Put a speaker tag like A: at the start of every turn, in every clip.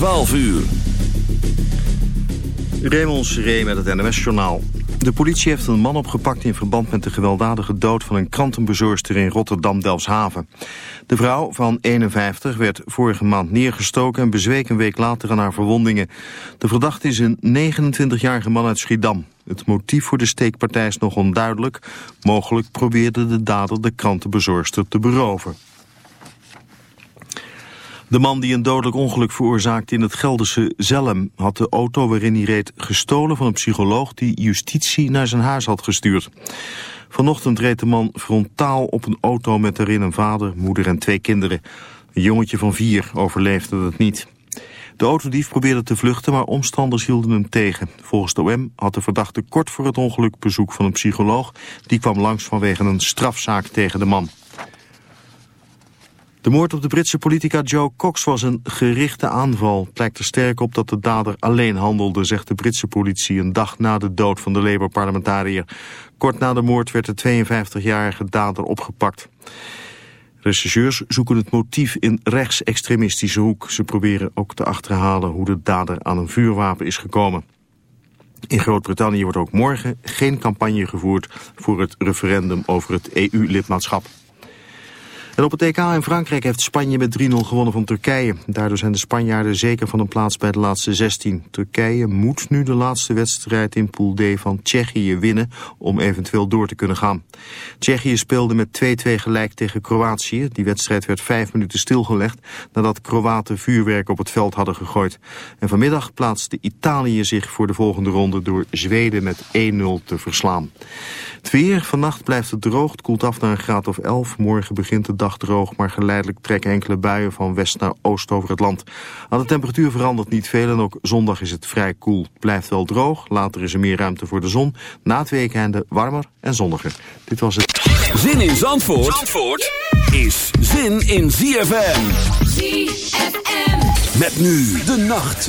A: 12 uur.
B: Raymond Seré met het NMS-journaal. De politie heeft een man opgepakt in verband met de gewelddadige dood van een krantenbezorgster in Rotterdam-Delfshaven. De vrouw van 51 werd vorige maand neergestoken en bezweek een week later aan haar verwondingen. De verdachte is een 29-jarige man uit Schiedam. Het motief voor de steekpartij is nog onduidelijk. Mogelijk probeerde de dader de krantenbezorgster te beroven. De man die een dodelijk ongeluk veroorzaakte in het Gelderse Zellem... had de auto waarin hij reed gestolen van een psycholoog... die justitie naar zijn huis had gestuurd. Vanochtend reed de man frontaal op een auto met daarin een vader, moeder en twee kinderen. Een jongetje van vier overleefde het niet. De autodief probeerde te vluchten, maar omstanders hielden hem tegen. Volgens de OM had de verdachte kort voor het ongeluk bezoek van een psycholoog. Die kwam langs vanwege een strafzaak tegen de man. De moord op de Britse politica Joe Cox was een gerichte aanval. Het lijkt er sterk op dat de dader alleen handelde, zegt de Britse politie... een dag na de dood van de Labour-parlementariër. Kort na de moord werd de 52-jarige dader opgepakt. Rechercheurs zoeken het motief in rechtsextremistische hoek. Ze proberen ook te achterhalen hoe de dader aan een vuurwapen is gekomen. In Groot-Brittannië wordt ook morgen geen campagne gevoerd voor het referendum over het EU-lidmaatschap. En op het EK in Frankrijk heeft Spanje met 3-0 gewonnen van Turkije. Daardoor zijn de Spanjaarden zeker van een plaats bij de laatste 16. Turkije moet nu de laatste wedstrijd in Pool D van Tsjechië winnen om eventueel door te kunnen gaan. Tsjechië speelde met 2-2 gelijk tegen Kroatië. Die wedstrijd werd vijf minuten stilgelegd nadat Kroaten vuurwerk op het veld hadden gegooid. En vanmiddag plaatste Italië zich voor de volgende ronde door Zweden met 1-0 te verslaan. Het weer, vannacht blijft het droog, het koelt af naar een graad of 11. Morgen begint de dag droog, maar geleidelijk trekken enkele buien van west naar oost over het land. Aan de temperatuur verandert niet veel en ook zondag is het vrij koel. Het blijft wel droog, later is er meer ruimte voor de zon. Na het weekende warmer en zonniger. Dit was het.
A: Zin in Zandvoort, Zandvoort is zin in ZFM. ZFM. Met nu de nacht.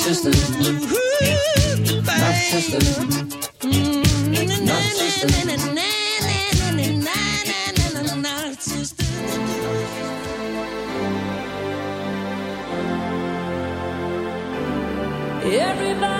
C: sister. Not sister. Not sister. Not. Everybody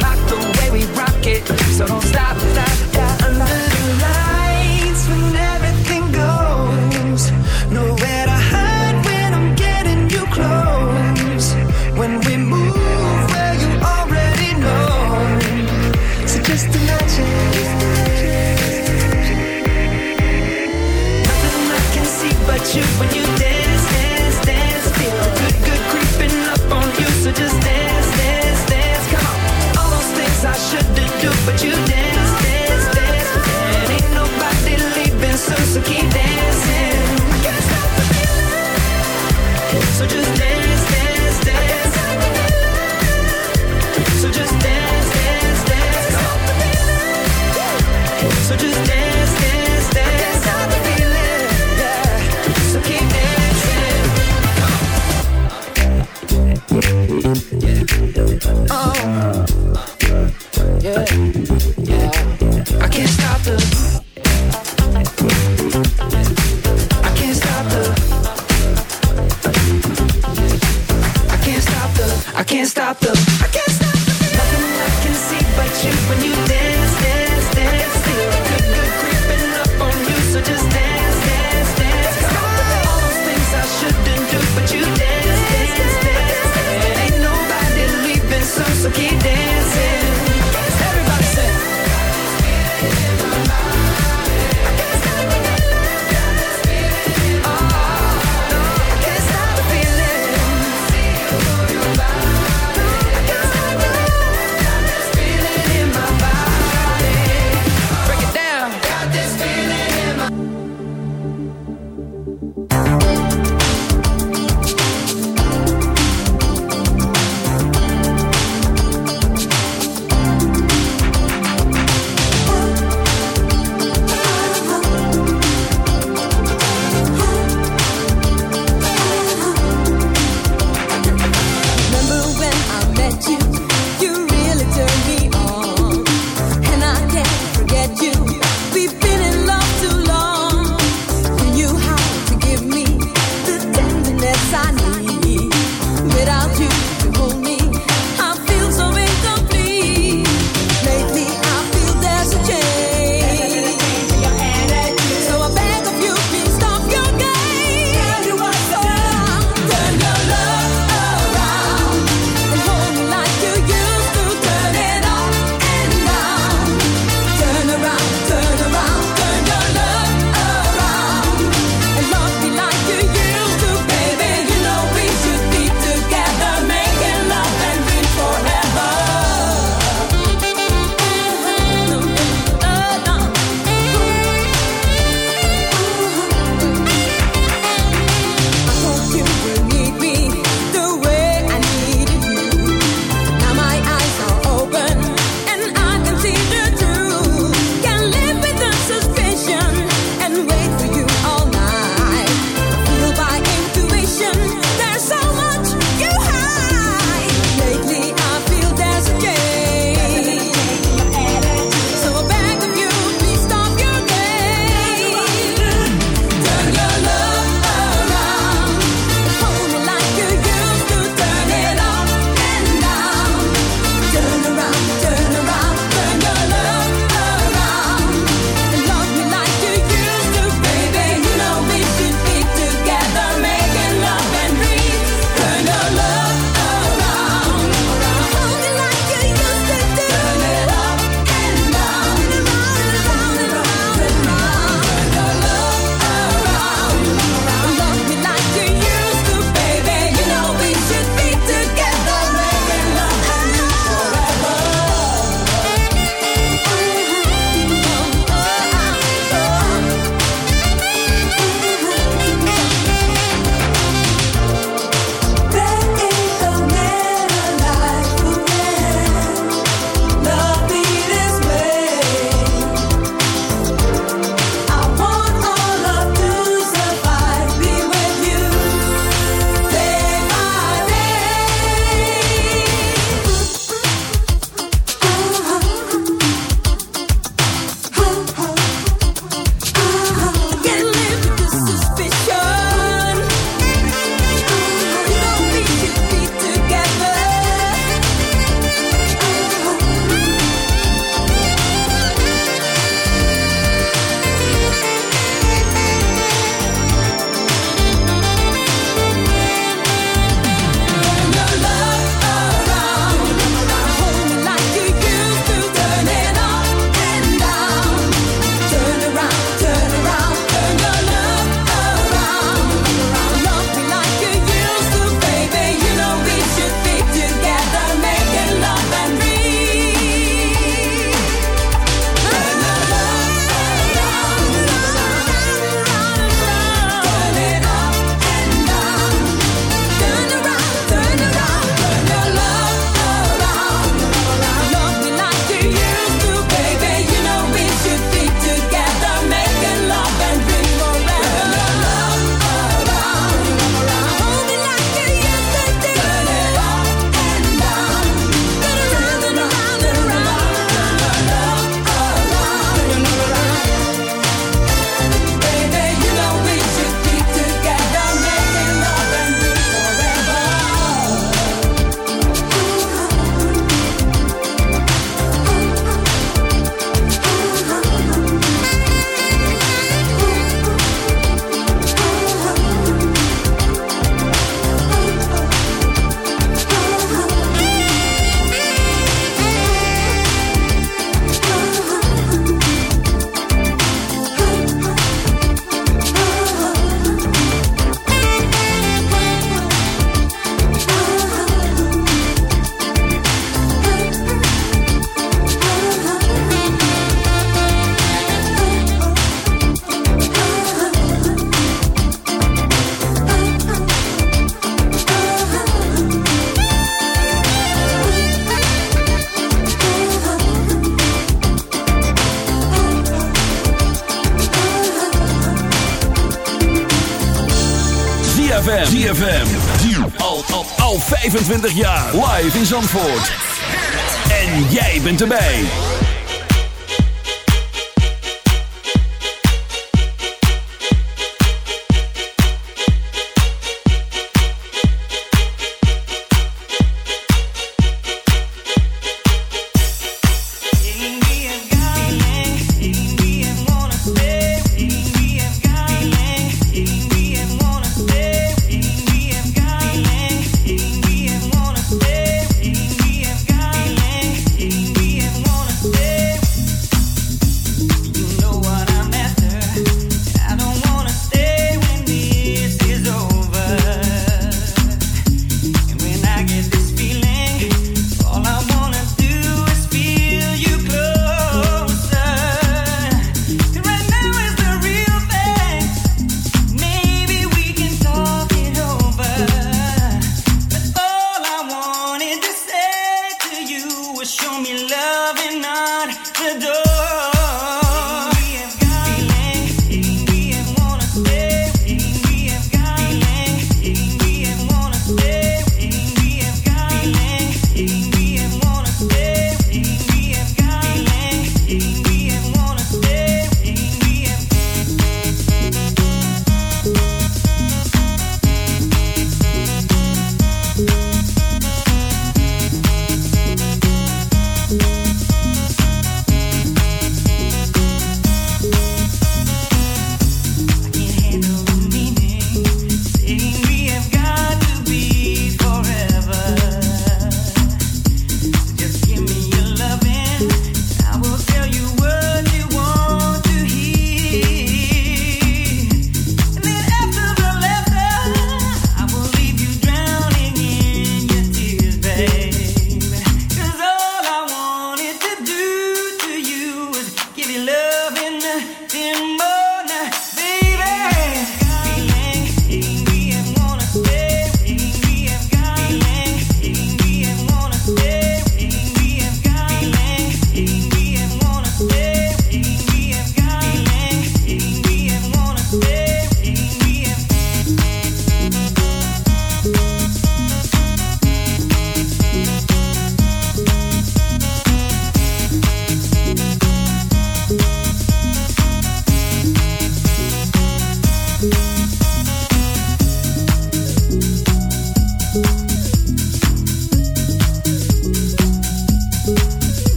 D: it, so don't stop, stop,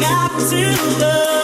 D: got to
A: love.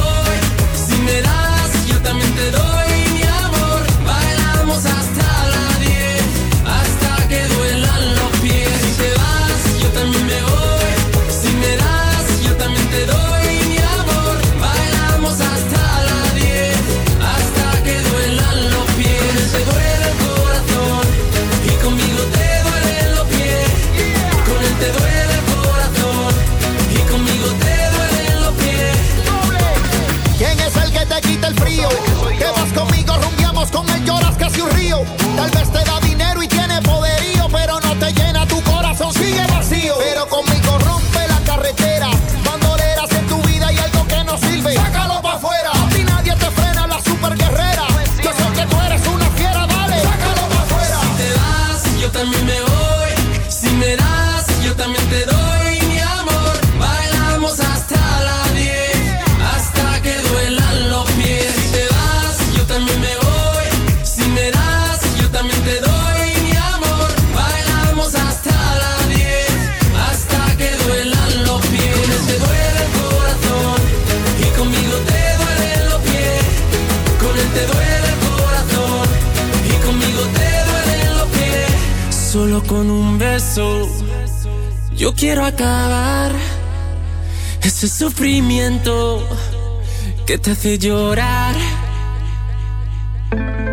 E: que te hace llorar.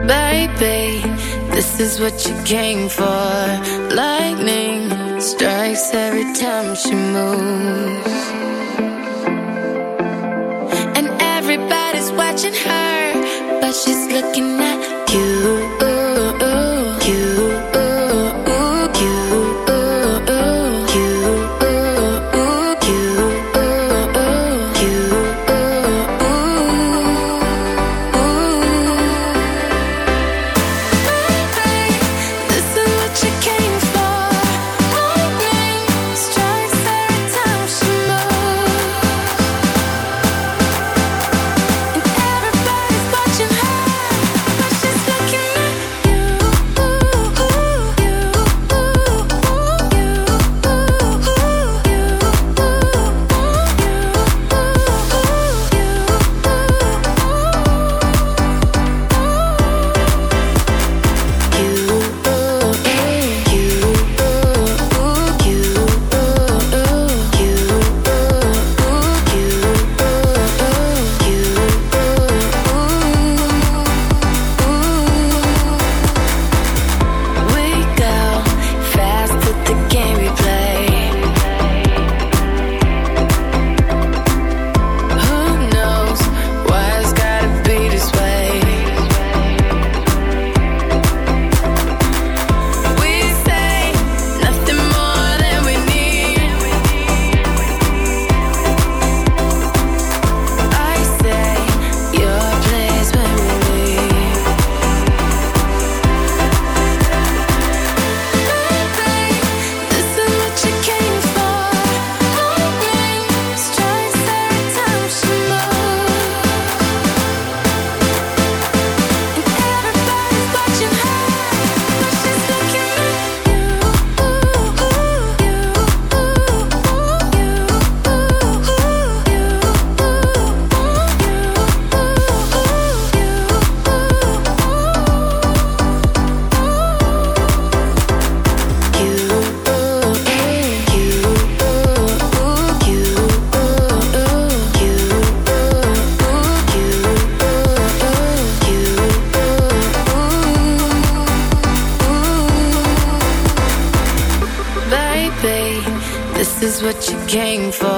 F: Baby, this is what you came for. Lightning strikes every time she moves. And everybody's watching her, but she's looking at you. Came for.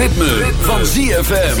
E: ritme, van ZFM.